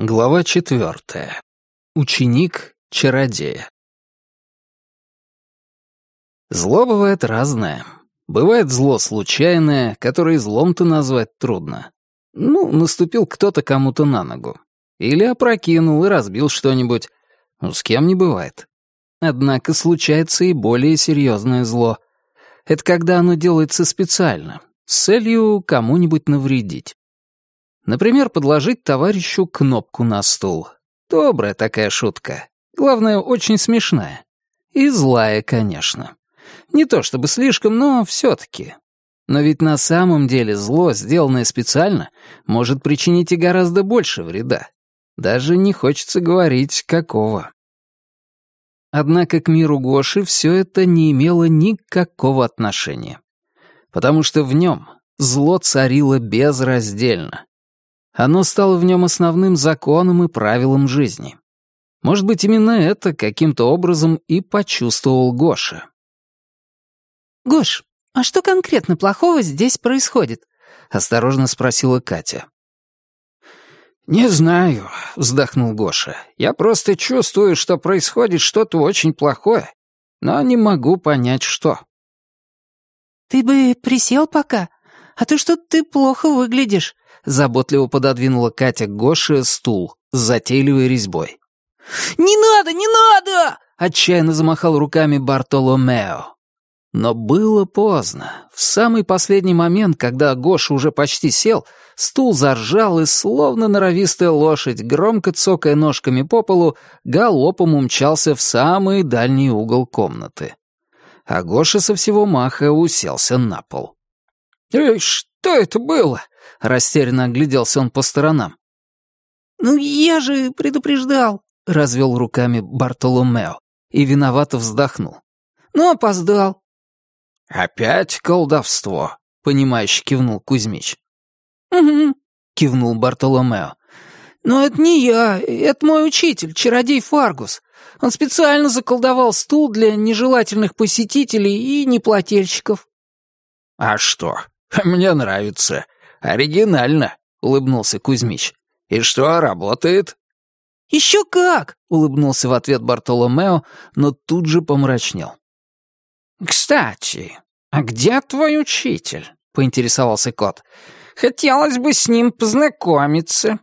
Глава четвертая. Ученик чародея. Зло бывает разное. Бывает зло случайное, которое злом-то назвать трудно. Ну, наступил кто-то кому-то на ногу. Или опрокинул и разбил что-нибудь. Ну, с кем не бывает. Однако случается и более серьезное зло. Это когда оно делается специально, с целью кому-нибудь навредить. Например, подложить товарищу кнопку на стул. Добрая такая шутка. Главное, очень смешная. И злая, конечно. Не то чтобы слишком, но все-таки. Но ведь на самом деле зло, сделанное специально, может причинить и гораздо больше вреда. Даже не хочется говорить, какого. Однако к миру Гоши все это не имело никакого отношения. Потому что в нем зло царило безраздельно. Оно стало в нем основным законом и правилом жизни. Может быть, именно это каким-то образом и почувствовал Гоша. «Гош, а что конкретно плохого здесь происходит?» — осторожно спросила Катя. «Не знаю», — вздохнул Гоша. «Я просто чувствую, что происходит что-то очень плохое, но не могу понять, что». «Ты бы присел пока, а то что ты плохо выглядишь», заботливо пододвинула Катя к Гоше стул с затейливой резьбой. «Не надо, не надо!» — отчаянно замахал руками Бартоломео. Но было поздно. В самый последний момент, когда Гоша уже почти сел, стул заржал и, словно норовистая лошадь, громко цокая ножками по полу, галопом умчался в самый дальний угол комнаты. А Гоша со всего маха уселся на пол. «Эй, что это было?» — растерянно огляделся он по сторонам. «Ну, я же предупреждал», — развел руками Бартоломео и виновато вздохнул. «Ну, опоздал». «Опять колдовство», — понимающе кивнул Кузьмич. «Угу», — кивнул Бартоломео. «Но это не я, это мой учитель, чародей Фаргус. Он специально заколдовал стул для нежелательных посетителей и неплательщиков». «А что? Мне нравится. «Оригинально», — улыбнулся Кузьмич. «И что, работает?» «Еще как!» — улыбнулся в ответ Бартоломео, но тут же помрачнел. «Кстати, а где твой учитель?» — поинтересовался кот. «Хотелось бы с ним познакомиться».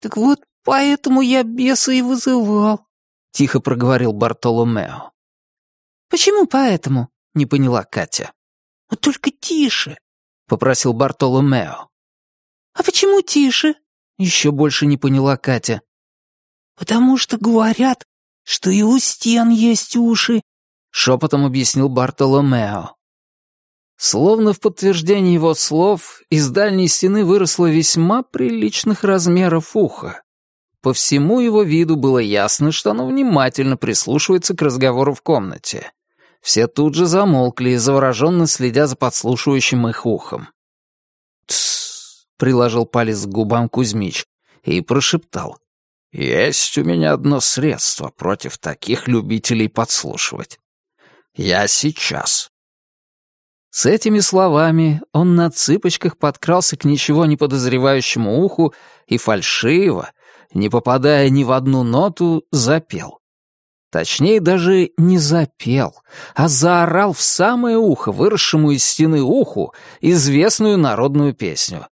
«Так вот, поэтому я беса и вызывал», — тихо проговорил Бартоломео. «Почему поэтому?» — не поняла Катя. «Ну только тише, попросил Бартоломео. «А почему тише?» — еще больше не поняла Катя. «Потому что говорят, что и у стен есть уши», — шепотом объяснил Бартоломео. Словно в подтверждение его слов, из дальней стены выросло весьма приличных размеров ухо. По всему его виду было ясно, что оно внимательно прислушивается к разговору в комнате. Все тут же замолкли, завороженно следя за подслушивающим их ухом. «Тссс», — приложил палец к губам Кузьмич и прошептал. «Есть у меня одно средство против таких любителей подслушивать. Я сейчас». С этими словами он на цыпочках подкрался к ничего не подозревающему уху и фальшиво, не попадая ни в одну ноту, запел. Точнее, даже не запел, а заорал в самое ухо, выросшему из стены уху, известную народную песню.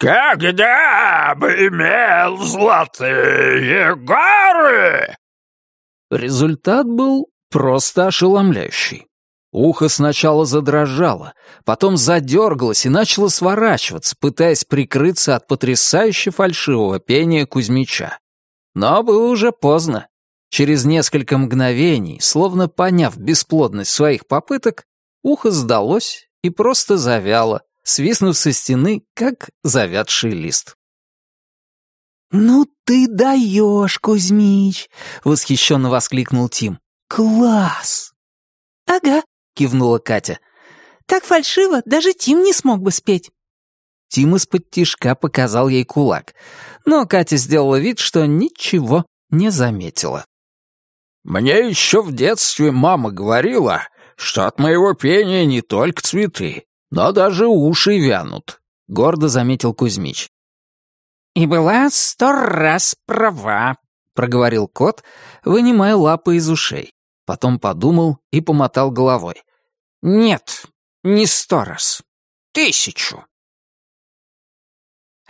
«Когда бы имел золотые горы!» Результат был просто ошеломляющий. Ухо сначала задрожало, потом задергалось и начало сворачиваться, пытаясь прикрыться от потрясающе фальшивого пения Кузьмича. Но было уже поздно. Через несколько мгновений, словно поняв бесплодность своих попыток, ухо сдалось и просто завяло, свистнув со стены, как завядший лист. «Ну ты даешь, Кузьмич!» — восхищенно воскликнул Тим. «Класс!» «Ага», — кивнула Катя. «Так фальшиво даже Тим не смог бы спеть». Тим из-под тишка показал ей кулак, но Катя сделала вид, что ничего не заметила. Мне еще в детстве мама говорила, что от моего пения не только цветы, но даже уши вянут», — гордо заметил Кузьмич. «И была сто раз права», — проговорил кот, вынимая лапы из ушей. Потом подумал и помотал головой. «Нет, не сто раз. Тысячу».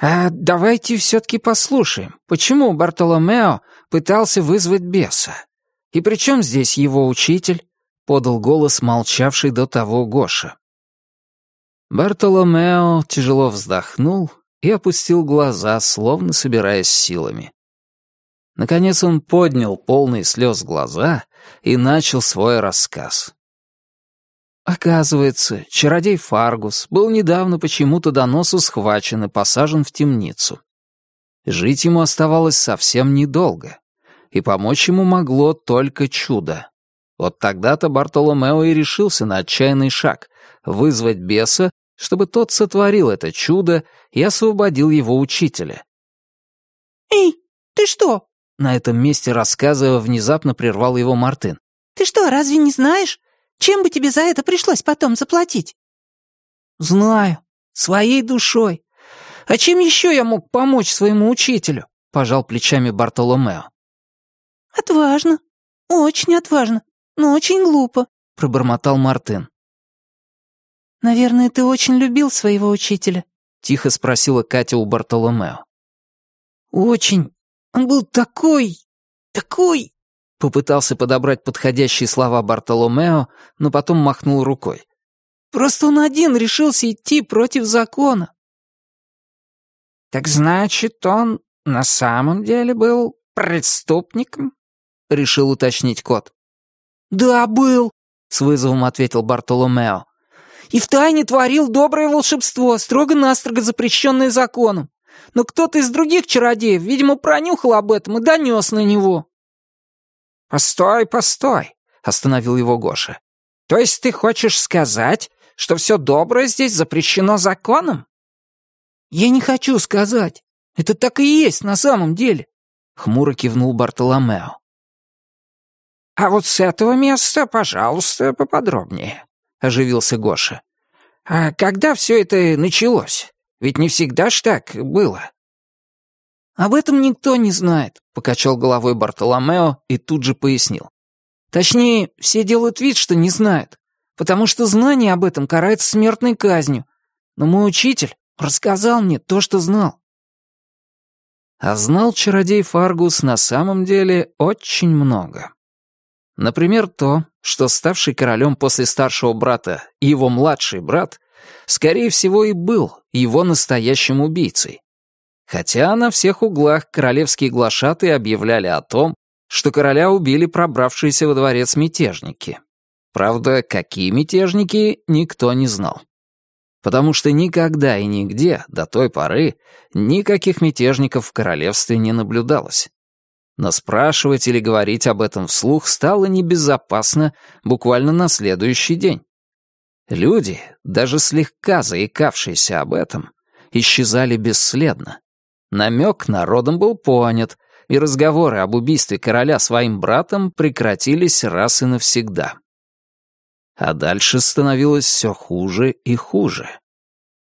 «А давайте все-таки послушаем, почему Бартоломео пытался вызвать беса? И при чем здесь его учитель?» — подал голос молчавший до того Гоша. Бартоломео тяжело вздохнул и опустил глаза, словно собираясь силами. Наконец он поднял полные слез глаза и начал свой рассказ. Оказывается, чародей Фаргус был недавно почему-то до носу схвачен и посажен в темницу. Жить ему оставалось совсем недолго, и помочь ему могло только чудо. Вот тогда-то Бартоломео и решился на отчаянный шаг — вызвать беса, чтобы тот сотворил это чудо и освободил его учителя. «Эй, ты что?» На этом месте рассказа внезапно прервал его Мартын. «Ты что, разве не знаешь? Чем бы тебе за это пришлось потом заплатить?» «Знаю. Своей душой. А чем еще я мог помочь своему учителю?» — пожал плечами Бартоломео. «Отважно. Очень отважно. Но очень глупо», — пробормотал Мартын. «Наверное, ты очень любил своего учителя?» — тихо спросила Катя у Бартоломео. «Очень. Он был такой... такой...» Попытался подобрать подходящие слова Бартоломео, но потом махнул рукой. «Просто он один решился идти против закона». «Так значит, он на самом деле был преступником?» — решил уточнить кот. «Да, был», — с вызовом ответил Бартоломео. «И втайне творил доброе волшебство, строго-настрого запрещенное законом но кто-то из других чародеев, видимо, пронюхал об этом и донес на него». «Постой, постой», — остановил его Гоша. «То есть ты хочешь сказать, что все доброе здесь запрещено законом?» «Я не хочу сказать. Это так и есть на самом деле», — хмуро кивнул Бартоломео. «А вот с этого места, пожалуйста, поподробнее», — оживился Гоша. «А когда все это началось? Ведь не всегда ж так было». «Об этом никто не знает», — покачал головой Бартоломео и тут же пояснил. «Точнее, все делают вид, что не знают, потому что знание об этом карается смертной казнью. Но мой учитель рассказал мне то, что знал». А знал чародей Фаргус на самом деле очень много. Например, то, что ставший королем после старшего брата его младший брат скорее всего, и был его настоящим убийцей. Хотя на всех углах королевские глашатые объявляли о том, что короля убили пробравшиеся во дворец мятежники. Правда, какие мятежники, никто не знал. Потому что никогда и нигде до той поры никаких мятежников в королевстве не наблюдалось. Но спрашивать или говорить об этом вслух стало небезопасно буквально на следующий день. Люди, даже слегка заикавшиеся об этом, исчезали бесследно. Намек народом был понят, и разговоры об убийстве короля своим братом прекратились раз и навсегда. А дальше становилось все хуже и хуже.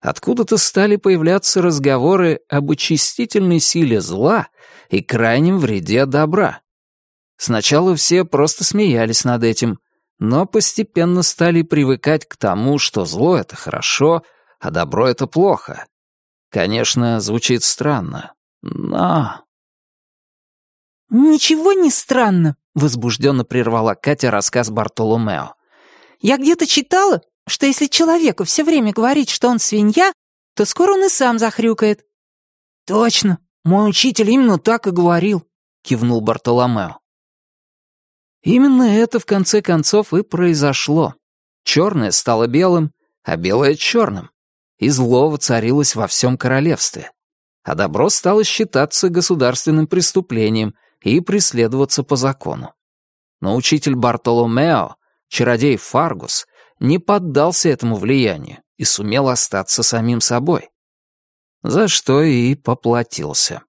Откуда-то стали появляться разговоры об очистительной силе зла и крайнем вреде добра. Сначала все просто смеялись над этим — но постепенно стали привыкать к тому, что зло — это хорошо, а добро — это плохо. Конечно, звучит странно, но... «Ничего не странно», — возбужденно прервала Катя рассказ Бартоломео. «Я где-то читала, что если человеку все время говорить, что он свинья, то скоро он и сам захрюкает». «Точно, мой учитель именно так и говорил», — кивнул Бартоломео. Именно это в конце концов и произошло. Черное стало белым, а белое — черным. И зло воцарилось во всем королевстве. А добро стало считаться государственным преступлением и преследоваться по закону. Но учитель Бартоломео, чародей Фаргус, не поддался этому влиянию и сумел остаться самим собой. За что и поплатился.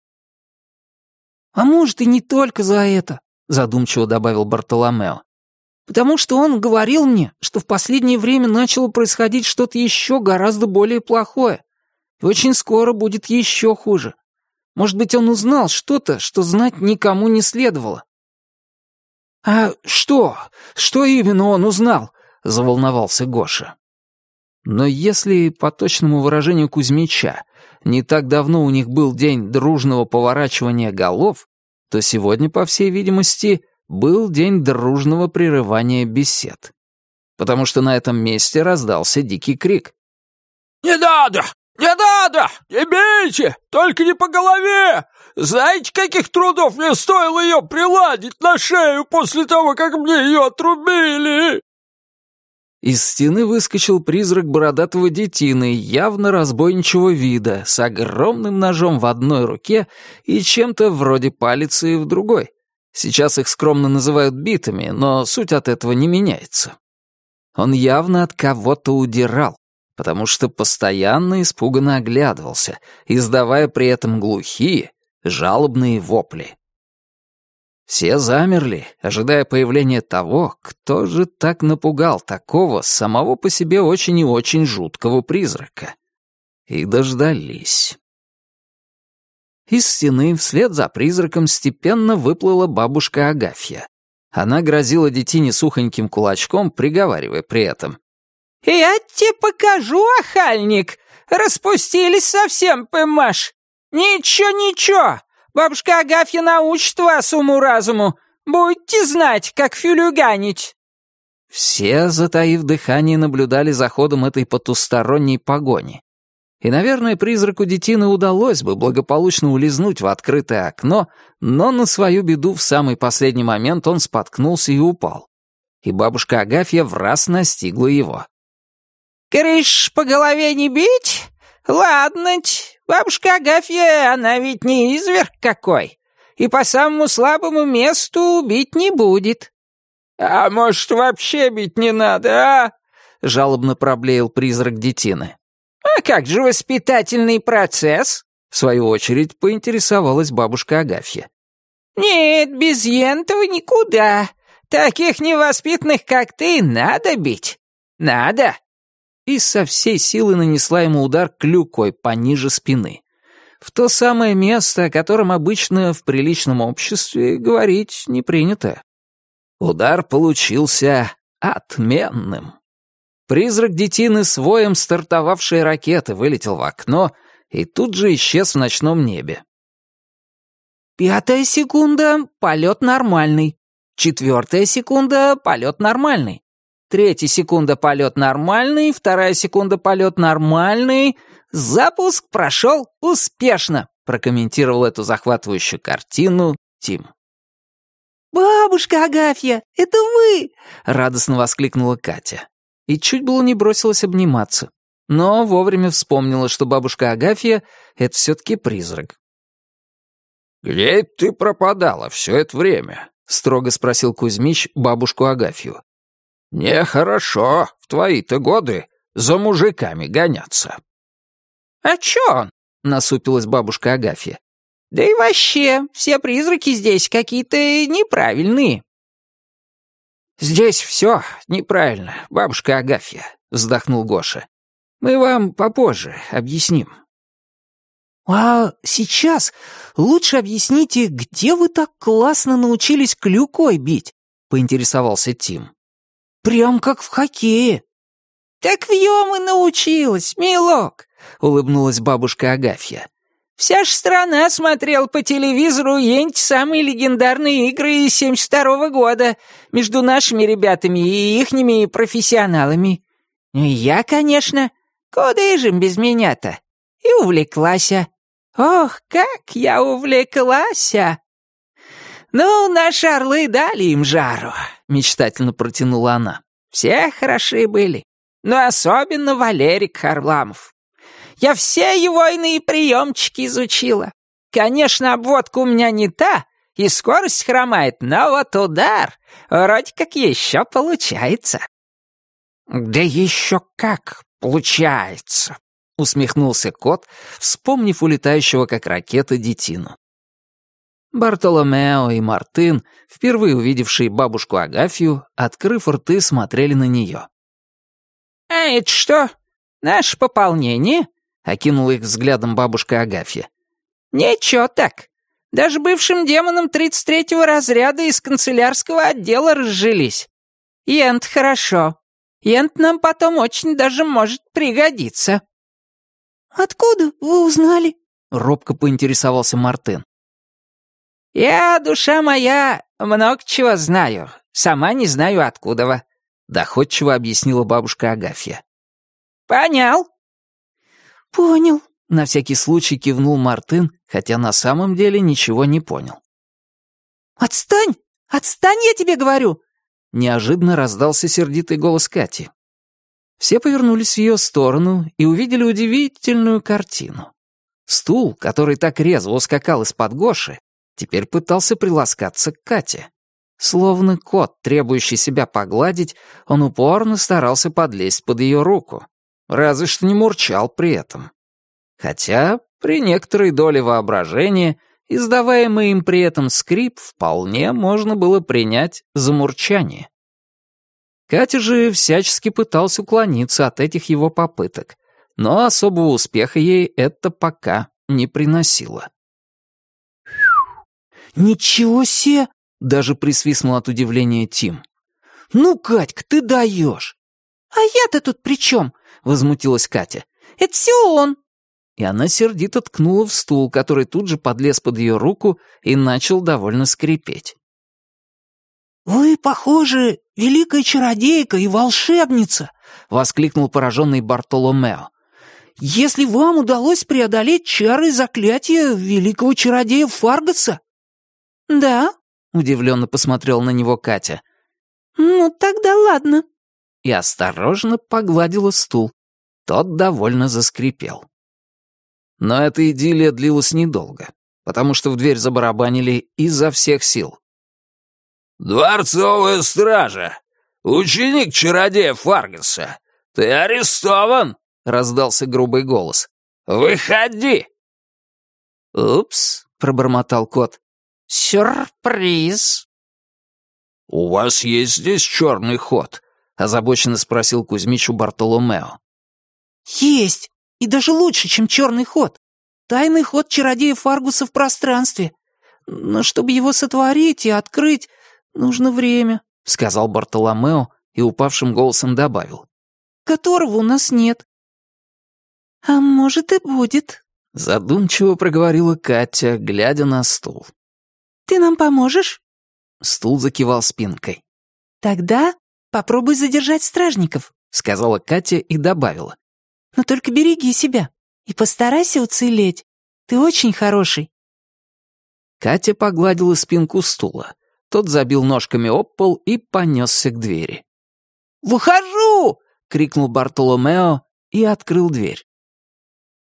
«А может, и не только за это», задумчиво добавил Бартоломео. «Потому что он говорил мне, что в последнее время начало происходить что-то еще гораздо более плохое. И очень скоро будет еще хуже. Может быть, он узнал что-то, что знать никому не следовало. «А что? Что именно он узнал?» — заволновался Гоша. Но если, по точному выражению Кузьмича, не так давно у них был день дружного поворачивания голов, то сегодня, по всей видимости, был день дружного прерывания бесед. Потому что на этом месте раздался дикий крик. «Не надо! Не надо! Не бейте! Только не по голове! Знаете, каких трудов мне стоило ее приладить на шею после того, как мне ее отрубили?» Из стены выскочил призрак бородатого детины, явно разбойничего вида, с огромным ножом в одной руке и чем-то вроде палицы в другой. Сейчас их скромно называют битами, но суть от этого не меняется. Он явно от кого-то удирал, потому что постоянно испуганно оглядывался, издавая при этом глухие, жалобные вопли. Все замерли, ожидая появления того, кто же так напугал такого самого по себе очень и очень жуткого призрака. И дождались. Из стены вслед за призраком степенно выплыла бабушка Агафья. Она грозила детине сухоньким кулачком, приговаривая при этом. «Я тебе покажу, охальник! Распустились совсем, пымаш! Ничего-ничего, Бабушка Агафья научит вас уму-разуму. Будете знать, как филюганить». Все, затаив дыхание, наблюдали за ходом этой потусторонней погони. И, наверное, призраку детины удалось бы благополучно улизнуть в открытое окно, но на свою беду в самый последний момент он споткнулся и упал. И бабушка Агафья в раз настигла его. «Крыш по голове не бить? Ладно Бабушка Агафья, она ведь не изверг какой, и по самому слабому месту убить не будет». «А может, вообще бить не надо, а?» — жалобно проблеял призрак детины. «А как же воспитательный процесс?» — в свою очередь поинтересовалась бабушка Агафья. «Нет, без ентова никуда. Таких невоспитанных, как ты, надо бить. Надо и со всей силы нанесла ему удар клюкой пониже спины. В то самое место, о котором обычно в приличном обществе говорить не принято. Удар получился отменным. Призрак детины с воем стартовавшей ракеты вылетел в окно и тут же исчез в ночном небе. «Пятая секунда — полет нормальный. Четвертая секунда — полет нормальный. Третья секунда полет нормальный, вторая секунда полет нормальный. Запуск прошел успешно, прокомментировал эту захватывающую картину Тим. «Бабушка Агафья, это вы!» — радостно воскликнула Катя. И чуть было не бросилась обниматься. Но вовремя вспомнила, что бабушка Агафья — это все-таки призрак. «Где ты пропадала все это время?» — строго спросил Кузьмич бабушку Агафью. «Нехорошо в твои-то годы за мужиками гоняться». «А чё он?» — насупилась бабушка Агафья. «Да и вообще, все призраки здесь какие-то неправильные». «Здесь все неправильно, бабушка Агафья», — вздохнул Гоша. «Мы вам попозже объясним». «А сейчас лучше объясните, где вы так классно научились клюкой бить?» — поинтересовался Тим. Прям как в хоккее». «Так в и научилась, милок», — улыбнулась бабушка Агафья. «Вся ж страна смотрел по телевизору ень самые легендарные игры 72-го года между нашими ребятами и ихними профессионалами. Ну и я, конечно, куда же без меня-то? И увлеклась. Ох, как я увлеклась! «Ну, наши орлы дали им жару», — мечтательно протянула она. «Все хороши были, но особенно Валерик Харламов. Я все его иные приемчики изучила. Конечно, обводка у меня не та, и скорость хромает, но вот удар вроде как еще получается». «Да еще как получается», — усмехнулся кот, вспомнив улетающего как ракета детину. Бартоломео и Мартын, впервые увидевшие бабушку Агафью, открыв рты, смотрели на нее. «А это что, наше пополнение?» — окинула их взглядом бабушка Агафья. «Ничего так. Даже бывшим демонам 33-го разряда из канцелярского отдела разжились. Ент хорошо. Ент нам потом очень даже может пригодиться». «Откуда вы узнали?» — робко поинтересовался Мартын. «Я, душа моя, много чего знаю. Сама не знаю откуда доходчиво объяснила бабушка Агафья. «Понял?» «Понял», — на всякий случай кивнул Мартын, хотя на самом деле ничего не понял. «Отстань! Отстань, я тебе говорю!» Неожиданно раздался сердитый голос Кати. Все повернулись в ее сторону и увидели удивительную картину. Стул, который так резво ускакал из-под Гоши, теперь пытался приласкаться к Кате. Словно кот, требующий себя погладить, он упорно старался подлезть под ее руку. Разве что не мурчал при этом. Хотя при некоторой доле воображения издаваемый им при этом скрип вполне можно было принять за мурчание. Катя же всячески пытался уклониться от этих его попыток, но особого успеха ей это пока не приносило. «Ничего себе!» Даже присвистнул от удивления Тим. «Ну, Катька, ты даешь!» «А я-то тут при чем?» — возмутилась Катя. «Это все он!» И она сердито ткнула в стул, который тут же подлез под ее руку и начал довольно скрипеть. «Вы, похоже, великая чародейка и волшебница!» — воскликнул пораженный Бартоломео. «Если вам удалось преодолеть чары и заклятия великого чародея Фаргаса?» «Да», — удивленно посмотрел на него Катя. «Ну, тогда ладно». И осторожно погладила стул. Тот довольно заскрипел. Но эта идиллия длилась недолго, потому что в дверь забарабанили изо всех сил. «Дворцовая стража! Ученик чародея Фаргаса! Ты арестован!» — раздался грубый голос. «Выходи!» «Упс», — пробормотал кот. «Сюрприз!» «У вас есть здесь черный ход?» — озабоченно спросил Кузьмич у Бартоломео. «Есть! И даже лучше, чем черный ход. Тайный ход чародея Фаргуса в пространстве. Но чтобы его сотворить и открыть, нужно время», — сказал Бартоломео и упавшим голосом добавил. «Которого у нас нет». «А может, и будет», — задумчиво проговорила Катя, глядя на стул. Ты нам поможешь?» Стул закивал спинкой. «Тогда попробуй задержать стражников», — сказала Катя и добавила. «Но только береги себя и постарайся уцелеть. Ты очень хороший». Катя погладила спинку стула. Тот забил ножками об пол и понесся к двери. «Выхожу!» — крикнул Бартоломео и открыл дверь.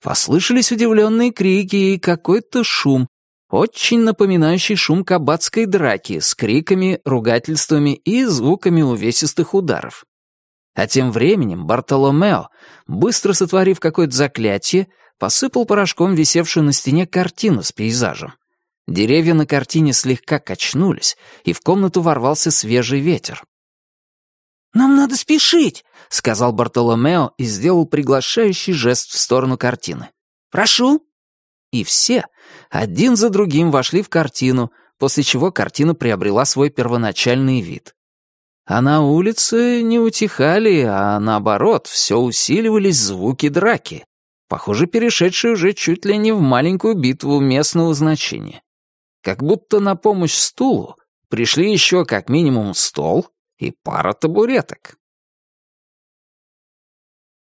Послышались удивленные крики и какой-то шум, очень напоминающий шум кабацкой драки с криками, ругательствами и звуками увесистых ударов. А тем временем Бартоломео, быстро сотворив какое-то заклятие, посыпал порошком висевшую на стене картину с пейзажем. Деревья на картине слегка качнулись, и в комнату ворвался свежий ветер. «Нам надо спешить», — сказал Бартоломео и сделал приглашающий жест в сторону картины. «Прошу». И все, один за другим вошли в картину, после чего картина приобрела свой первоначальный вид. А на улице не утихали, а наоборот, все усиливались звуки драки, похоже, перешедшие уже чуть ли не в маленькую битву местного значения. Как будто на помощь стулу пришли еще как минимум стол и пара табуреток.